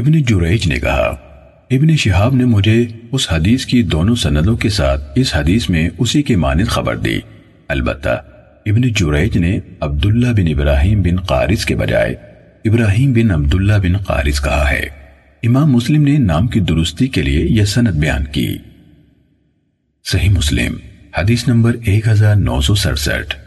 ابن جریج نے کہا، ابن شہاب نے مجھے اس حدیث کی دونوں سندوں کے ساتھ اس حدیث میں اسی کے مانند خبر دی۔ البتہ، ابن جریج نے عبداللہ بن ابراہیم بن قارث کے بجائے ابراہیم بن عبداللہ بن قارث کہا ہے۔ امام مسلم نے نام کی درستی کے لیے یہ سند بیان کی۔ صحیح مسلم، حدیث نمبر ایک ہزار نو سو سڑسٹھ۔